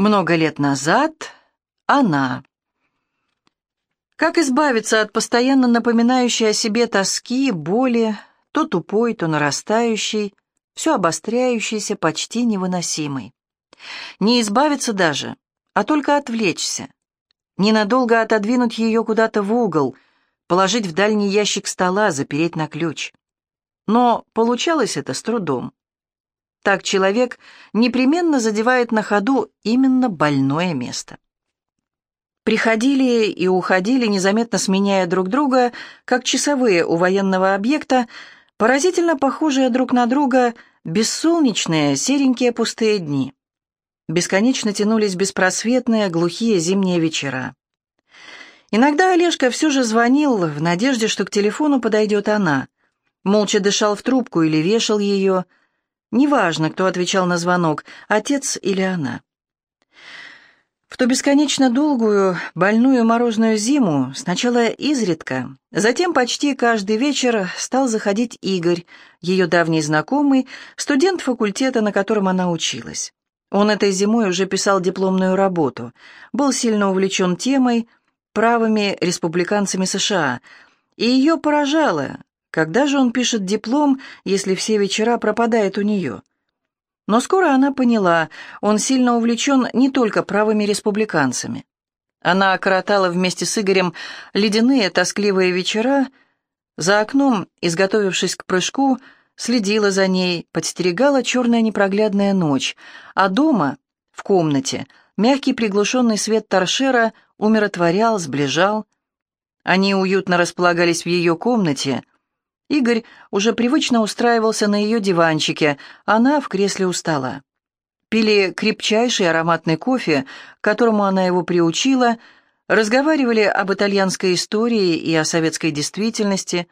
Много лет назад она. Как избавиться от постоянно напоминающей о себе тоски, боли, то тупой, то нарастающей, все обостряющейся, почти невыносимой. Не избавиться даже, а только отвлечься. Ненадолго отодвинуть ее куда-то в угол, положить в дальний ящик стола, запереть на ключ. Но получалось это с трудом. Так человек непременно задевает на ходу именно больное место. Приходили и уходили, незаметно сменяя друг друга, как часовые у военного объекта, поразительно похожие друг на друга бессолнечные, серенькие пустые дни. Бесконечно тянулись беспросветные, глухие зимние вечера. Иногда Олежка все же звонил в надежде, что к телефону подойдет она. Молча дышал в трубку или вешал ее – Неважно, кто отвечал на звонок, отец или она. В ту бесконечно долгую, больную морозную зиму, сначала изредка, затем почти каждый вечер стал заходить Игорь, ее давний знакомый, студент факультета, на котором она училась. Он этой зимой уже писал дипломную работу, был сильно увлечен темой правыми республиканцами США, и ее поражало, когда же он пишет диплом, если все вечера пропадает у нее? Но скоро она поняла, он сильно увлечен не только правыми республиканцами. Она коротала вместе с Игорем ледяные тоскливые вечера, за окном, изготовившись к прыжку, следила за ней, подстерегала черная непроглядная ночь, а дома, в комнате, мягкий приглушенный свет торшера умиротворял, сближал. Они уютно располагались в ее комнате, Игорь уже привычно устраивался на ее диванчике, она в кресле устала. Пили крепчайший ароматный кофе, к которому она его приучила, разговаривали об итальянской истории и о советской действительности,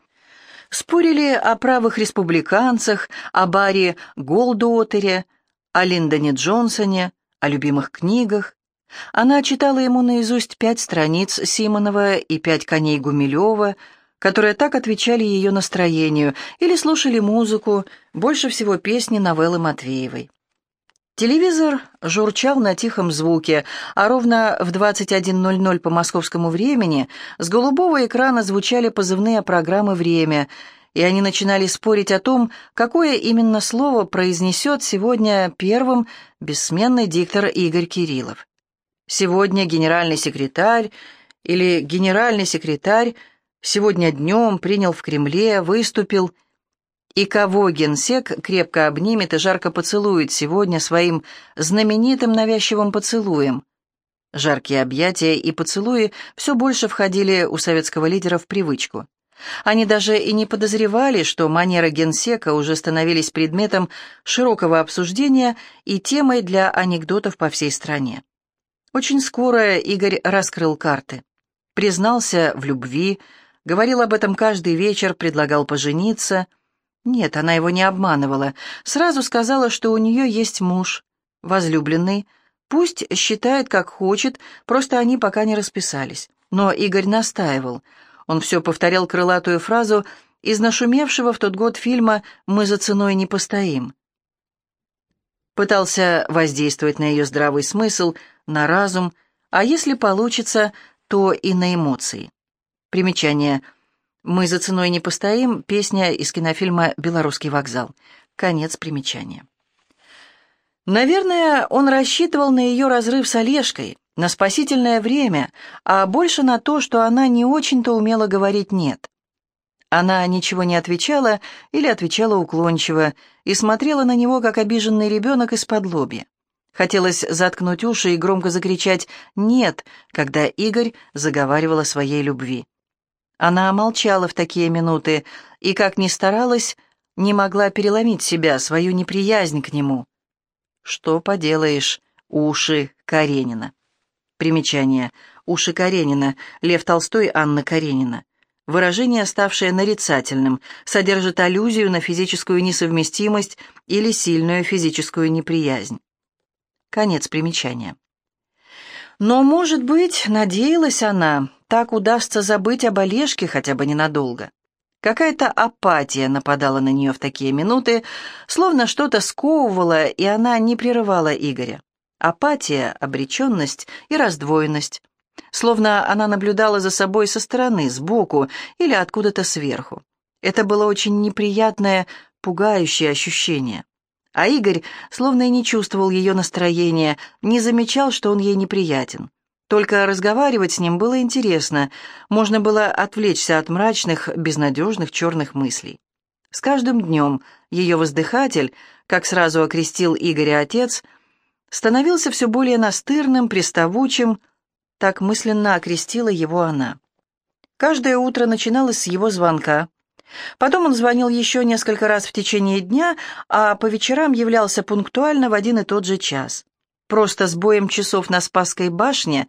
спорили о правых республиканцах, о Барри Голдуотере, о Линдоне Джонсоне, о любимых книгах. Она читала ему наизусть пять страниц Симонова и пять коней Гумилева — которые так отвечали ее настроению, или слушали музыку, больше всего песни новеллы Матвеевой. Телевизор журчал на тихом звуке, а ровно в 21.00 по московскому времени с голубого экрана звучали позывные программы «Время», и они начинали спорить о том, какое именно слово произнесет сегодня первым бессменный диктор Игорь Кириллов. Сегодня генеральный секретарь или генеральный секретарь Сегодня днем принял в Кремле, выступил. И кого генсек крепко обнимет и жарко поцелует сегодня своим знаменитым навязчивым поцелуем. Жаркие объятия и поцелуи все больше входили у советского лидера в привычку. Они даже и не подозревали, что манеры генсека уже становились предметом широкого обсуждения и темой для анекдотов по всей стране. Очень скоро Игорь раскрыл карты. Признался в любви, Говорил об этом каждый вечер, предлагал пожениться. Нет, она его не обманывала. Сразу сказала, что у нее есть муж, возлюбленный. Пусть считает, как хочет, просто они пока не расписались. Но Игорь настаивал. Он все повторял крылатую фразу из нашумевшего в тот год фильма «Мы за ценой не постоим». Пытался воздействовать на ее здравый смысл, на разум, а если получится, то и на эмоции. Примечание. «Мы за ценой не постоим» — песня из кинофильма «Белорусский вокзал». Конец примечания. Наверное, он рассчитывал на ее разрыв с Олежкой, на спасительное время, а больше на то, что она не очень-то умела говорить «нет». Она ничего не отвечала или отвечала уклончиво и смотрела на него, как обиженный ребенок из-под лобья. Хотелось заткнуть уши и громко закричать «нет», когда Игорь заговаривал о своей любви. Она молчала в такие минуты и, как ни старалась, не могла переломить себя, свою неприязнь к нему. Что поделаешь, уши Каренина. Примечание. Уши Каренина. Лев Толстой, Анна Каренина. Выражение, ставшее нарицательным, содержит аллюзию на физическую несовместимость или сильную физическую неприязнь. Конец примечания. Но, может быть, надеялась она, так удастся забыть об Олежке хотя бы ненадолго. Какая-то апатия нападала на нее в такие минуты, словно что-то сковывало, и она не прерывала Игоря. Апатия, обреченность и раздвоенность. Словно она наблюдала за собой со стороны, сбоку или откуда-то сверху. Это было очень неприятное, пугающее ощущение. А Игорь словно и не чувствовал ее настроения, не замечал, что он ей неприятен. Только разговаривать с ним было интересно, можно было отвлечься от мрачных, безнадежных черных мыслей. С каждым днем ее воздыхатель, как сразу окрестил Игоря отец, становился все более настырным, приставучим, так мысленно окрестила его она. Каждое утро начиналось с его звонка. Потом он звонил еще несколько раз в течение дня, а по вечерам являлся пунктуально в один и тот же час. Просто с боем часов на Спасской башне,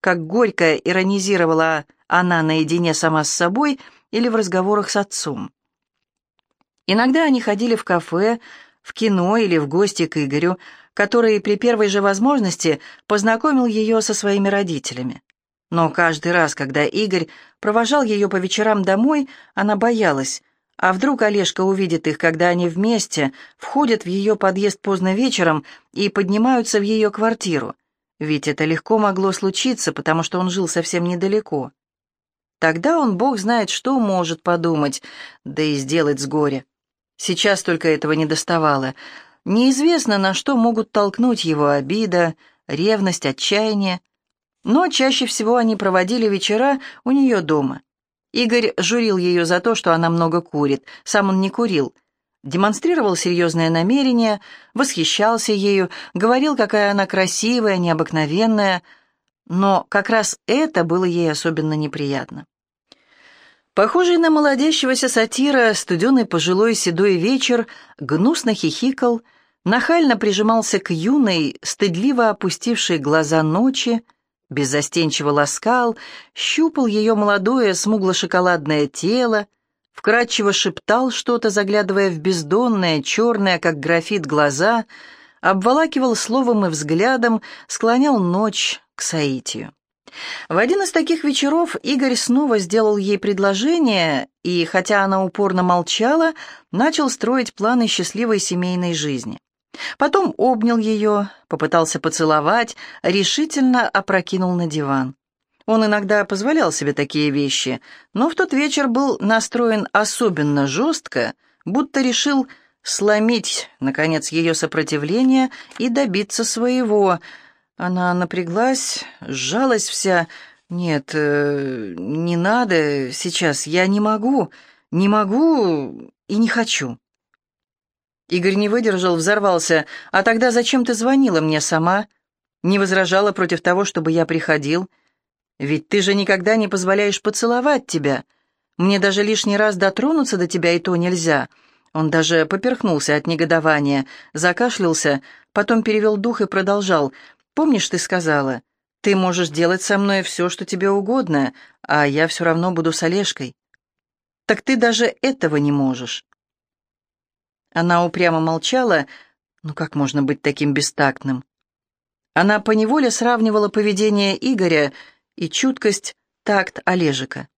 как горько иронизировала она наедине сама с собой или в разговорах с отцом. Иногда они ходили в кафе, в кино или в гости к Игорю, который при первой же возможности познакомил ее со своими родителями. Но каждый раз, когда Игорь провожал ее по вечерам домой, она боялась, а вдруг Олежка увидит их, когда они вместе входят в ее подъезд поздно вечером и поднимаются в ее квартиру? Ведь это легко могло случиться, потому что он жил совсем недалеко. Тогда он, бог знает, что может подумать, да и сделать с горя. Сейчас только этого не доставало. Неизвестно, на что могут толкнуть его обида, ревность, отчаяние. Но чаще всего они проводили вечера у нее дома. Игорь журил ее за то, что она много курит. Сам он не курил. Демонстрировал серьезное намерение, восхищался ею, говорил, какая она красивая, необыкновенная. Но как раз это было ей особенно неприятно. Похожий на молодящегося сатира, студеный пожилой седой вечер гнусно хихикал, нахально прижимался к юной, стыдливо опустившей глаза ночи, беззастенчиво ласкал, щупал ее молодое смугло-шоколадное тело, вкрадчиво шептал что-то, заглядывая в бездонное, черное, как графит, глаза, обволакивал словом и взглядом, склонял ночь к соитию. В один из таких вечеров Игорь снова сделал ей предложение, и, хотя она упорно молчала, начал строить планы счастливой семейной жизни. Потом обнял ее, попытался поцеловать, решительно опрокинул на диван. Он иногда позволял себе такие вещи, но в тот вечер был настроен особенно жестко, будто решил сломить, наконец, ее сопротивление и добиться своего. Она напряглась, сжалась вся. «Нет, э, не надо сейчас, я не могу, не могу и не хочу». Игорь не выдержал, взорвался. «А тогда зачем ты звонила мне сама? Не возражала против того, чтобы я приходил? Ведь ты же никогда не позволяешь поцеловать тебя. Мне даже лишний раз дотронуться до тебя и то нельзя». Он даже поперхнулся от негодования, закашлялся, потом перевел дух и продолжал. «Помнишь, ты сказала, ты можешь делать со мной все, что тебе угодно, а я все равно буду с Олежкой. Так ты даже этого не можешь». Она упрямо молчала. Ну как можно быть таким бестактным? Она поневоле сравнивала поведение Игоря и чуткость, такт Олежика.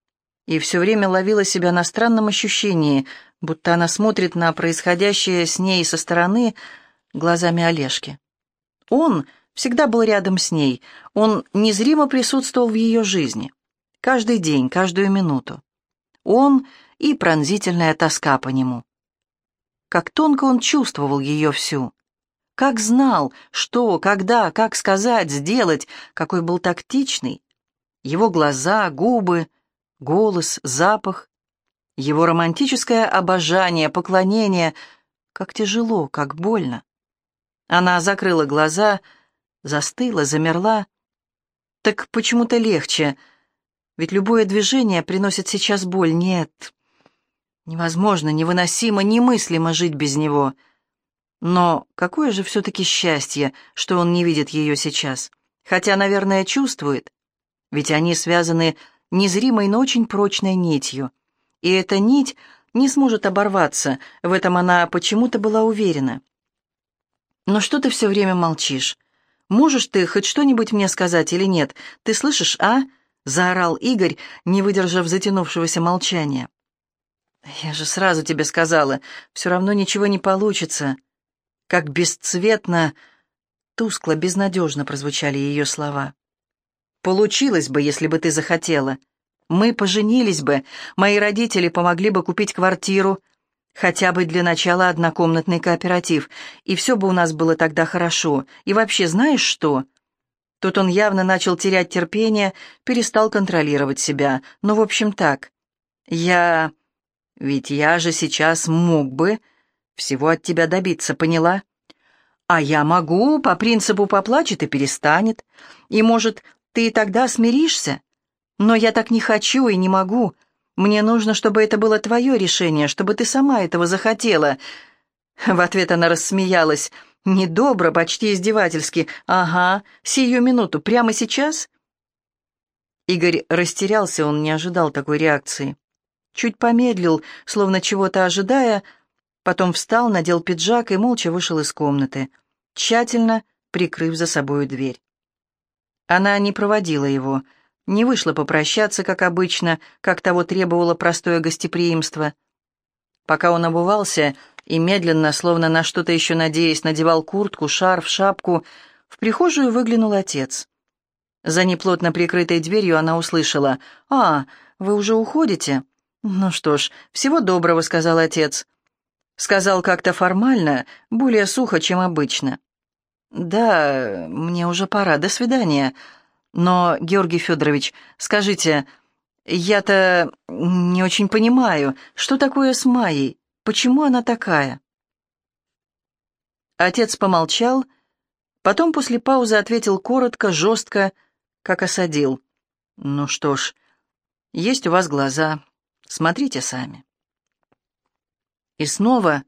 И все время ловила себя на странном ощущении, будто она смотрит на происходящее с ней со стороны глазами Олежки. Он всегда был рядом с ней, он незримо присутствовал в ее жизни. Каждый день, каждую минуту. Он и пронзительная тоска по нему. Как тонко он чувствовал ее всю. Как знал, что, когда, как сказать, сделать, какой был тактичный. Его глаза, губы, голос, запах. Его романтическое обожание, поклонение. Как тяжело, как больно. Она закрыла глаза, застыла, замерла. Так почему-то легче. Ведь любое движение приносит сейчас боль. Нет, Невозможно, невыносимо, немыслимо жить без него. Но какое же все-таки счастье, что он не видит ее сейчас. Хотя, наверное, чувствует. Ведь они связаны незримой, но очень прочной нитью. И эта нить не сможет оборваться, в этом она почему-то была уверена. «Но что ты все время молчишь? Можешь ты хоть что-нибудь мне сказать или нет? Ты слышишь, а?» — заорал Игорь, не выдержав затянувшегося молчания. «Я же сразу тебе сказала, все равно ничего не получится. Как бесцветно, Тускло, безнадежно прозвучали ее слова. «Получилось бы, если бы ты захотела. Мы поженились бы, мои родители помогли бы купить квартиру, хотя бы для начала однокомнатный кооператив, и все бы у нас было тогда хорошо. И вообще, знаешь что?» Тут он явно начал терять терпение, перестал контролировать себя. Ну, в общем, так. «Я... ведь я же сейчас мог бы всего от тебя добиться, поняла?» «А я могу, по принципу поплачет и перестанет. И, может, ты и тогда смиришься?» Но я так не хочу и не могу. Мне нужно, чтобы это было твое решение, чтобы ты сама этого захотела». В ответ она рассмеялась. Недобро, почти издевательски. «Ага, сию минуту, прямо сейчас?» Игорь растерялся, он не ожидал такой реакции. Чуть помедлил, словно чего-то ожидая, потом встал, надел пиджак и молча вышел из комнаты, тщательно прикрыв за собою дверь. Она не проводила его, — не вышла попрощаться, как обычно, как того требовало простое гостеприимство. Пока он обувался и медленно, словно на что-то еще надеясь, надевал куртку, шарф, шапку, в прихожую выглянул отец. За неплотно прикрытой дверью она услышала «А, вы уже уходите?» «Ну что ж, всего доброго», — сказал отец. Сказал как-то формально, более сухо, чем обычно. «Да, мне уже пора. До свидания. Но, Георгий Федорович, скажите, я-то не очень понимаю, что такое с Майей, почему она такая?» Отец помолчал, потом после паузы ответил коротко, жестко, как осадил. «Ну что ж, есть у вас глаза, смотрите сами». И снова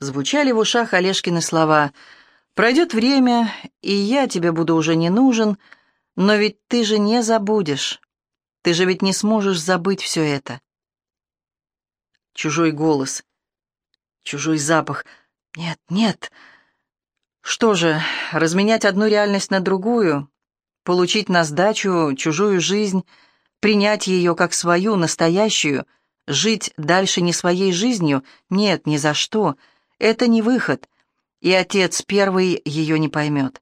звучали в ушах Олежкины слова «Пройдет время, и я тебе буду уже не нужен», но ведь ты же не забудешь. Ты же ведь не сможешь забыть все это. Чужой голос, чужой запах. Нет, нет. Что же, разменять одну реальность на другую, получить на сдачу чужую жизнь, принять ее как свою, настоящую, жить дальше не своей жизнью? Нет, ни за что. Это не выход, и отец первый ее не поймет.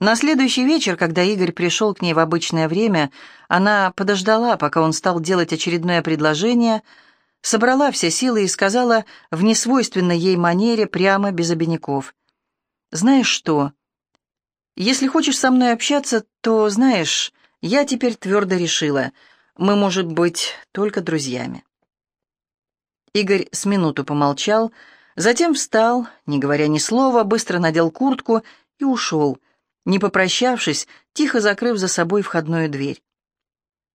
На следующий вечер, когда Игорь пришел к ней в обычное время, она подождала, пока он стал делать очередное предложение, собрала все силы и сказала в несвойственной ей манере прямо без обиняков. «Знаешь что? Если хочешь со мной общаться, то, знаешь, я теперь твердо решила, мы, может быть, только друзьями». Игорь с минуту помолчал, затем встал, не говоря ни слова, быстро надел куртку и ушел — не попрощавшись, тихо закрыв за собой входную дверь.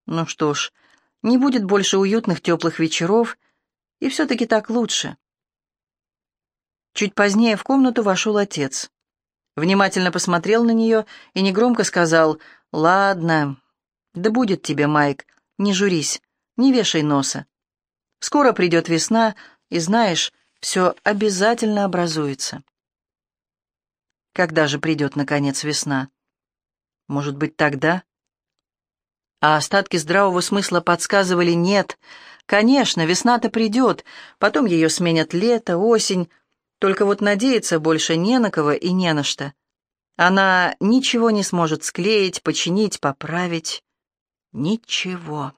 Ну что ж, не будет больше уютных теплых вечеров, и все-таки так лучше. Чуть позднее в комнату вошел отец. Внимательно посмотрел на нее и негромко сказал «Ладно, да будет тебе, Майк, не журись, не вешай носа. Скоро придет весна, и знаешь, все обязательно образуется». Когда же придет, наконец, весна? Может быть, тогда? А остатки здравого смысла подсказывали «нет». Конечно, весна-то придет, потом ее сменят лето, осень. Только вот надеяться больше не на кого и не на что. Она ничего не сможет склеить, починить, поправить. Ничего.